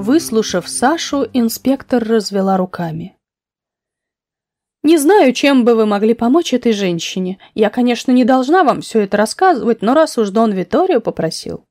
Выслушав Сашу, инспектор развела руками. «Не знаю, чем бы вы могли помочь этой женщине. Я, конечно, не должна вам все это рассказывать, но раз уж Дон Виторио попросил».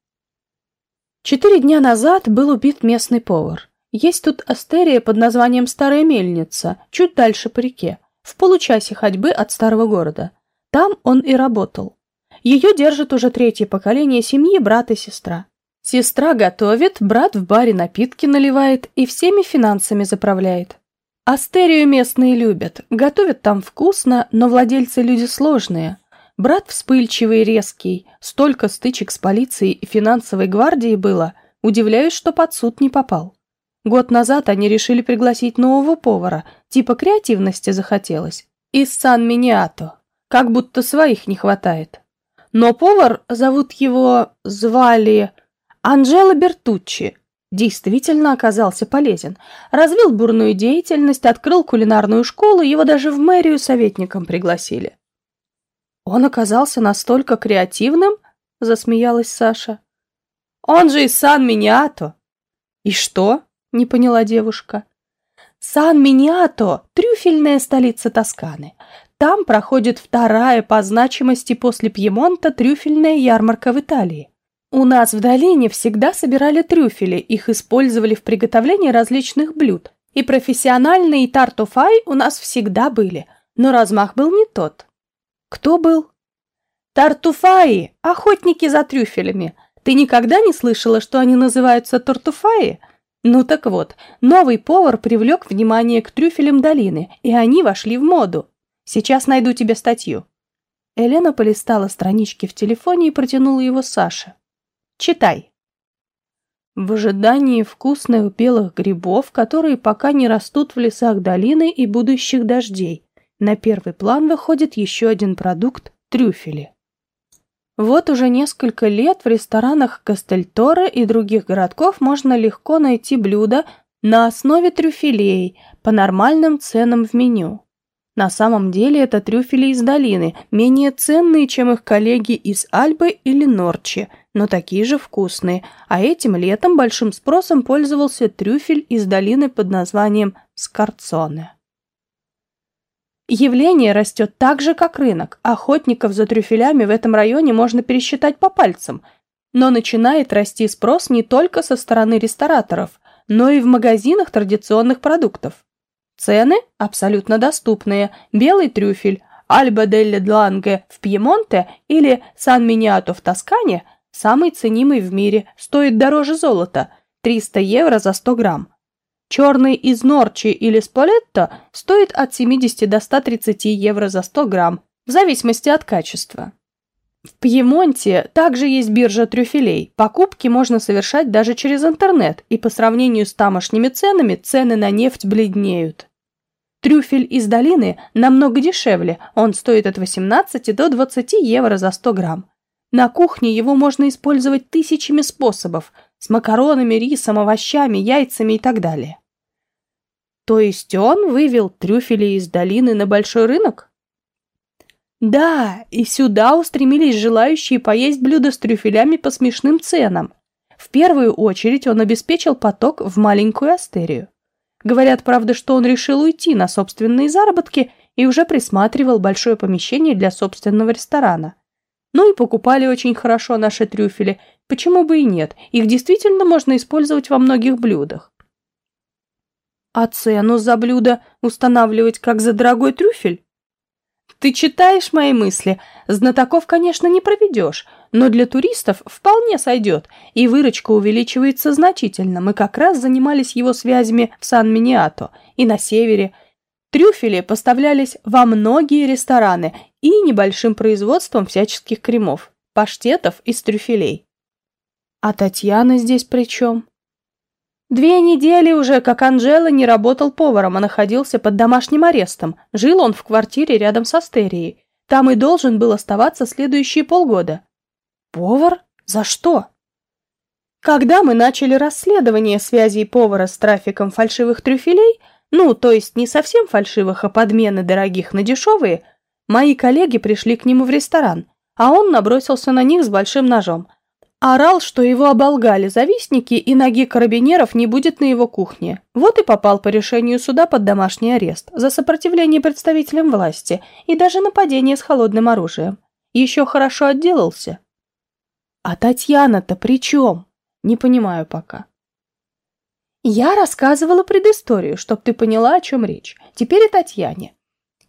Четыре дня назад был убит местный повар. Есть тут астерия под названием Старая Мельница, чуть дальше по реке, в получасе ходьбы от старого города. Там он и работал. Ее держит уже третье поколение семьи брат и сестра. Сестра готовит, брат в баре напитки наливает и всеми финансами заправляет. Астерию местные любят, готовят там вкусно, но владельцы люди сложные. Брат вспыльчивый и резкий, столько стычек с полицией и финансовой гвардией было, удивляюсь, что под суд не попал. Год назад они решили пригласить нового повара, типа креативности захотелось, из Сан-Миниато, как будто своих не хватает. Но повар, зовут его, звали Анжело Бертуччи действительно оказался полезен. Развил бурную деятельность, открыл кулинарную школу, его даже в мэрию советником пригласили. «Он оказался настолько креативным?» — засмеялась Саша. «Он же из Сан-Миниато». «И что?» — не поняла девушка. «Сан-Миниато — трюфельная столица Тосканы. Там проходит вторая по значимости после Пьемонта трюфельная ярмарка в Италии. У нас в долине всегда собирали трюфели, их использовали в приготовлении различных блюд. И профессиональные тартуфай у нас всегда были, но размах был не тот. Кто был? Тартуфаи, охотники за трюфелями. Ты никогда не слышала, что они называются тартуфаи? Ну так вот, новый повар привлек внимание к трюфелям долины, и они вошли в моду. Сейчас найду тебе статью. Елена полистала странички в телефоне и протянула его Саше. Читай. В ожидании вкусных белых грибов, которые пока не растут в лесах долины и будущих дождей, на первый план выходит еще один продукт – трюфели. Вот уже несколько лет в ресторанах Кастельтора и других городков можно легко найти блюда на основе трюфелей по нормальным ценам в меню. На самом деле это трюфели из долины, менее ценные, чем их коллеги из Альбы или Норчи, но такие же вкусные, а этим летом большим спросом пользовался трюфель из долины под названием скорцоне. Явление растет так же, как рынок. Охотников за трюфелями в этом районе можно пересчитать по пальцам. Но начинает расти спрос не только со стороны рестораторов, но и в магазинах традиционных продуктов. Цены абсолютно доступные. Белый трюфель Альба делле Дланге в Пьемонте или Сан-Миниато в Тоскане самый ценимый в мире, стоит дороже золота – 300 евро за 100 грамм. Черный из Норчи или Сполетто стоит от 70 до 130 евро за 100 грамм, в зависимости от качества. В Пьемонте также есть биржа трюфелей. Покупки можно совершать даже через интернет, и по сравнению с тамошними ценами цены на нефть бледнеют. Трюфель из долины намного дешевле, он стоит от 18 до 20 евро за 100 грамм. На кухне его можно использовать тысячами способов, с макаронами, рисом, овощами, яйцами и так далее. То есть он вывел трюфели из долины на большой рынок? Да, и сюда устремились желающие поесть блюда с трюфелями по смешным ценам. В первую очередь он обеспечил поток в маленькую астерию. Говорят, правда, что он решил уйти на собственные заработки и уже присматривал большое помещение для собственного ресторана. Ну и покупали очень хорошо наши трюфели. Почему бы и нет? Их действительно можно использовать во многих блюдах. А цену за блюдо устанавливать как за дорогой трюфель? Ты читаешь мои мысли? Знатоков, конечно, не проведешь, но для туристов вполне сойдет, и выручка увеличивается значительно. Мы как раз занимались его связями в Сан-Миниато и на севере. Трюфели поставлялись во многие рестораны и небольшим производством всяческих кремов, паштетов из трюфелей. А Татьяна здесь при чем? Две недели уже, как Анжела не работал поваром, а находился под домашним арестом. Жил он в квартире рядом с Астерией. Там и должен был оставаться следующие полгода. Повар? За что? Когда мы начали расследование связей повара с трафиком фальшивых трюфелей, ну, то есть не совсем фальшивых, а подмены дорогих на дешевые, мои коллеги пришли к нему в ресторан, а он набросился на них с большим ножом. Орал, что его оболгали завистники и ноги карабинеров не будет на его кухне. Вот и попал по решению суда под домашний арест за сопротивление представителям власти и даже нападение с холодным оружием. Еще хорошо отделался. А Татьяна-то при чем? Не понимаю пока. Я рассказывала предысторию, чтоб ты поняла, о чем речь. Теперь и Татьяне.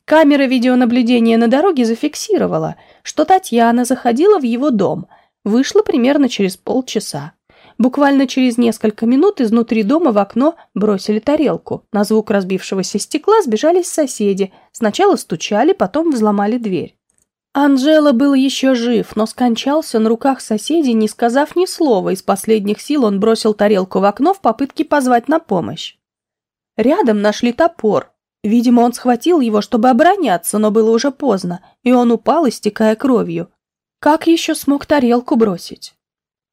Камера видеонаблюдения на дороге зафиксировала, что Татьяна заходила в его дом – Вышла примерно через полчаса. Буквально через несколько минут изнутри дома в окно бросили тарелку. На звук разбившегося стекла сбежались соседи. Сначала стучали, потом взломали дверь. Анжела был еще жив, но скончался на руках соседей, не сказав ни слова. Из последних сил он бросил тарелку в окно в попытке позвать на помощь. Рядом нашли топор. Видимо, он схватил его, чтобы обороняться, но было уже поздно, и он упал, истекая кровью. Как еще смог тарелку бросить?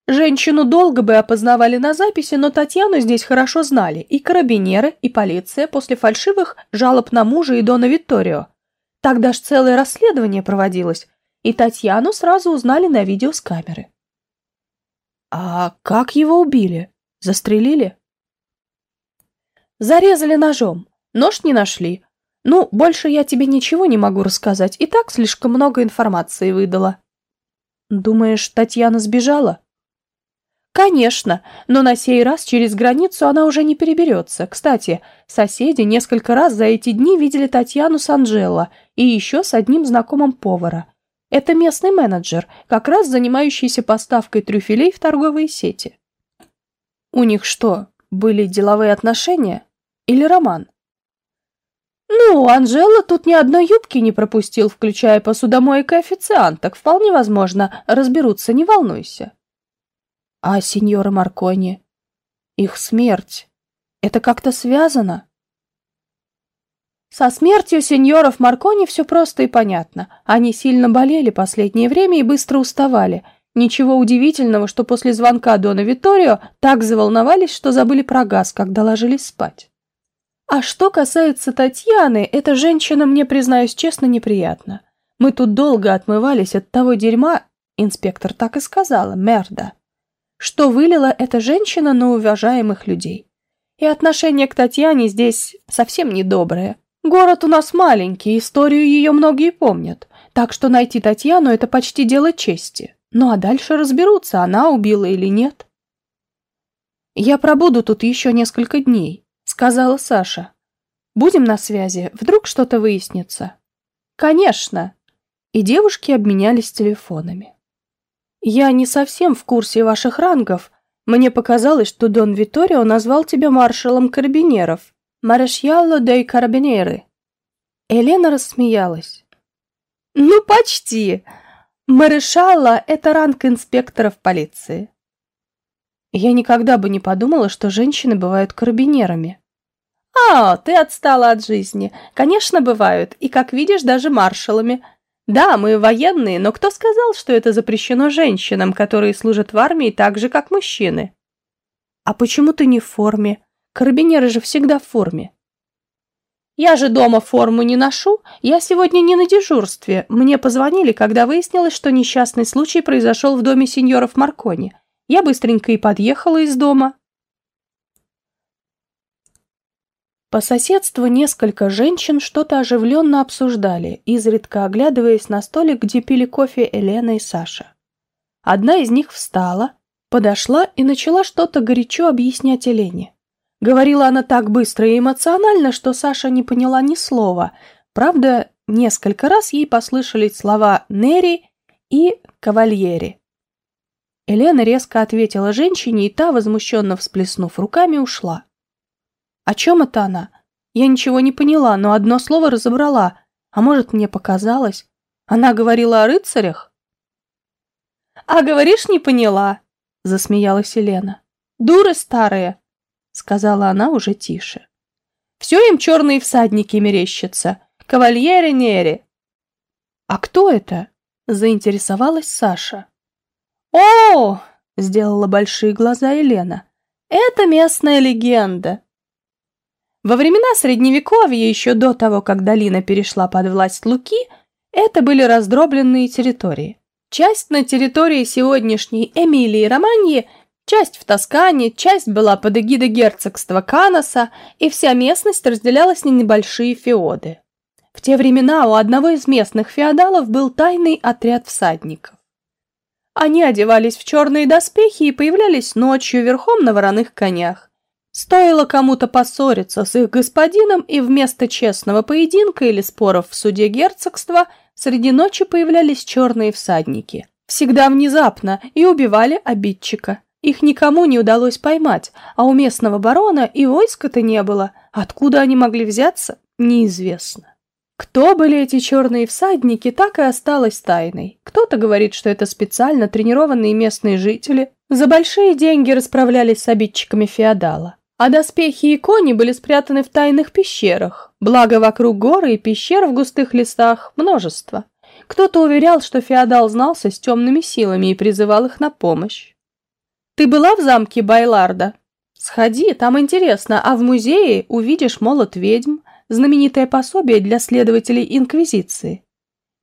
Женщину долго бы опознавали на записи, но Татьяну здесь хорошо знали и карабинеры, и полиция после фальшивых жалоб на мужа и Дона Витторио. Тогда ж целое расследование проводилось, и Татьяну сразу узнали на видео с камеры. А как его убили? Застрелили? Зарезали ножом. Нож не нашли. Ну, больше я тебе ничего не могу рассказать, и так слишком много информации выдала. Думаешь, Татьяна сбежала? Конечно, но на сей раз через границу она уже не переберется. Кстати, соседи несколько раз за эти дни видели Татьяну с Анжело и еще с одним знакомым повара. Это местный менеджер, как раз занимающийся поставкой трюфелей в торговые сети. У них что, были деловые отношения? Или роман? «Ну, Анжела тут ни одной юбки не пропустил, включая посудомойка и официанток. Вполне возможно, разберутся, не волнуйся». «А сеньора Маркони? Их смерть? Это как-то связано?» Со смертью сеньоров Маркони все просто и понятно. Они сильно болели последнее время и быстро уставали. Ничего удивительного, что после звонка Дона Виторио так заволновались, что забыли про газ, когда ложились спать. А что касается Татьяны, эта женщина мне, признаюсь честно, неприятна. Мы тут долго отмывались от того дерьма, инспектор так и сказала, мерда, что вылила эта женщина на уважаемых людей. И отношение к Татьяне здесь совсем недоброе. Город у нас маленький, историю ее многие помнят, так что найти Татьяну – это почти дело чести. Ну а дальше разберутся, она убила или нет. Я пробуду тут еще несколько дней сказала Саша. Будем на связи, вдруг что-то выяснится. Конечно. И девушки обменялись телефонами. Я не совсем в курсе ваших рангов. Мне показалось, что Дон Виторио назвал тебя маршалом карабинеров. Марешьялло дей карабинеры. Елена рассмеялась. Ну, почти. Марешалла – это ранг инспекторов полиции. Я никогда бы не подумала, что женщины бывают карабинерами. «А, ты отстала от жизни. Конечно, бывают. И, как видишь, даже маршалами. Да, мы военные, но кто сказал, что это запрещено женщинам, которые служат в армии так же, как мужчины?» «А почему ты не в форме? Карабинеры же всегда в форме». «Я же дома форму не ношу. Я сегодня не на дежурстве. Мне позвонили, когда выяснилось, что несчастный случай произошел в доме сеньоров Маркони. Я быстренько и подъехала из дома». По соседству несколько женщин что-то оживленно обсуждали, изредка оглядываясь на столик, где пили кофе Елена и Саша. Одна из них встала, подошла и начала что-то горячо объяснять Елене. Говорила она так быстро и эмоционально, что Саша не поняла ни слова. Правда, несколько раз ей послышались слова «Нери» и «Кавальери». Елена резко ответила женщине, и та, возмущенно всплеснув руками, ушла. О чем это она? Я ничего не поняла, но одно слово разобрала. А может, мне показалось? Она говорила о рыцарях? А говоришь, не поняла, засмеялась Елена. Дуры старые, сказала она уже тише. Все им черные всадники мерещатся. Кавальере Нери. А кто это? Заинтересовалась Саша. О! Сделала большие глаза Елена. Это местная легенда. Во времена Средневековья, еще до того, как долина перешла под власть Луки, это были раздробленные территории. Часть на территории сегодняшней Эмилии-Романьи, часть в Тоскане, часть была под эгидой герцогства Каноса, и вся местность разделялась на небольшие феоды. В те времена у одного из местных феодалов был тайный отряд всадников. Они одевались в черные доспехи и появлялись ночью верхом на вороных конях. Стоило кому-то поссориться с их господином, и вместо честного поединка или споров в суде герцогства среди ночи появлялись черные всадники. Всегда внезапно и убивали обидчика. Их никому не удалось поймать, а у местного барона и войска-то не было. Откуда они могли взяться, неизвестно. Кто были эти черные всадники, так и осталось тайной. Кто-то говорит, что это специально тренированные местные жители. За большие деньги расправлялись с обидчиками феодала. А доспехи и кони были спрятаны в тайных пещерах. Благо, вокруг горы и пещер в густых лесах множество. Кто-то уверял, что феодал знался с темными силами и призывал их на помощь. «Ты была в замке Байларда?» «Сходи, там интересно, а в музее увидишь молот ведьм, знаменитое пособие для следователей Инквизиции.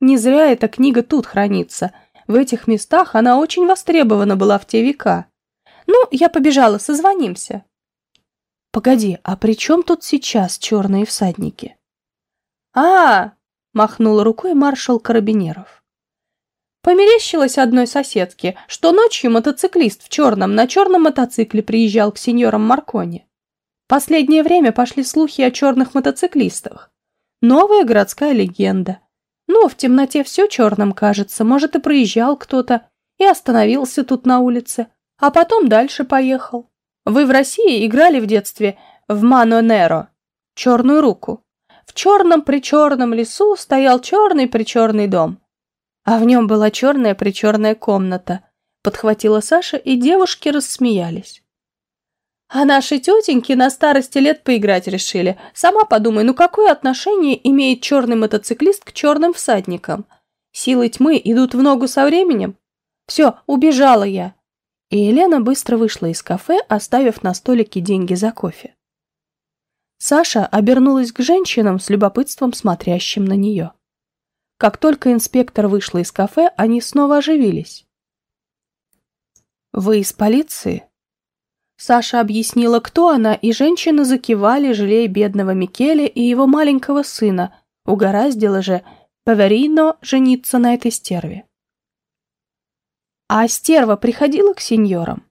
Не зря эта книга тут хранится. В этих местах она очень востребована была в те века. Ну, я побежала, созвонимся. Погоди, а при чем тут сейчас черные всадники? А, махнул рукой маршал Карабинеров. Померещилось одной соседке, что ночью мотоциклист в черном на черном мотоцикле приезжал к сеньорам Маркони. Последнее время пошли слухи о черных мотоциклистах. Новая городская легенда. Ну, в темноте все черным кажется, может и проезжал кто-то и остановился тут на улице, а потом дальше поехал. Вы в России играли в детстве в Мано Неро, черную руку. В черном-причерном лесу стоял черный-причерный дом. А в нем была черная-причерная комната. Подхватила Саша, и девушки рассмеялись. А наши тетеньки на старости лет поиграть решили. Сама подумай, ну какое отношение имеет черный мотоциклист к черным всадникам? Силы тьмы идут в ногу со временем? Все, убежала я. И Елена быстро вышла из кафе, оставив на столике деньги за кофе. Саша обернулась к женщинам с любопытством смотрящим на нее. Как только инспектор вышла из кафе, они снова оживились. «Вы из полиции?» Саша объяснила, кто она, и женщины закивали, жалея бедного Микеле и его маленького сына. Угораздило же Паверино жениться на этой стерве. А стерва приходила к сеньорам?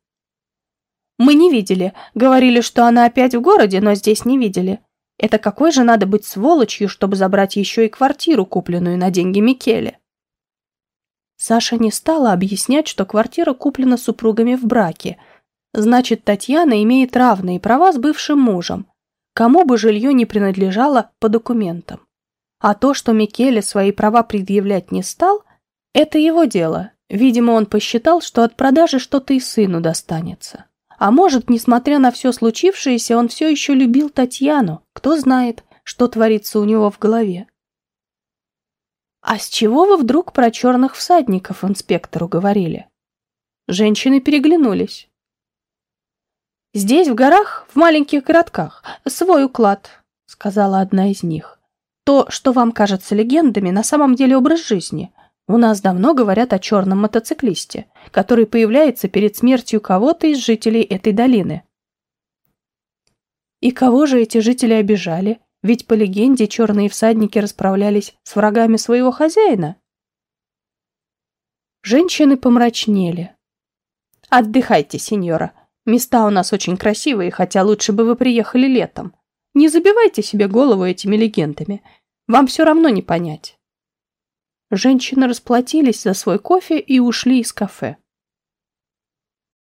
Мы не видели. Говорили, что она опять в городе, но здесь не видели. Это какой же надо быть сволочью, чтобы забрать еще и квартиру, купленную на деньги Микеле? Саша не стала объяснять, что квартира куплена супругами в браке – Значит, Татьяна имеет равные права с бывшим мужем, кому бы жилье не принадлежало по документам. А то, что Микеле свои права предъявлять не стал, это его дело. Видимо, он посчитал, что от продажи что-то и сыну достанется. А может, несмотря на все случившееся, он все еще любил Татьяну. Кто знает, что творится у него в голове. «А с чего вы вдруг про черных всадников инспектору говорили?» Женщины переглянулись. «Здесь, в горах, в маленьких городках, свой уклад», — сказала одна из них. «То, что вам кажется легендами, на самом деле образ жизни. У нас давно говорят о черном мотоциклисте, который появляется перед смертью кого-то из жителей этой долины». И кого же эти жители обижали? Ведь по легенде черные всадники расправлялись с врагами своего хозяина. Женщины помрачнели. «Отдыхайте, сеньора», Места у нас очень красивые, хотя лучше бы вы приехали летом. Не забивайте себе голову этими легендами. Вам все равно не понять. Женщины расплатились за свой кофе и ушли из кафе.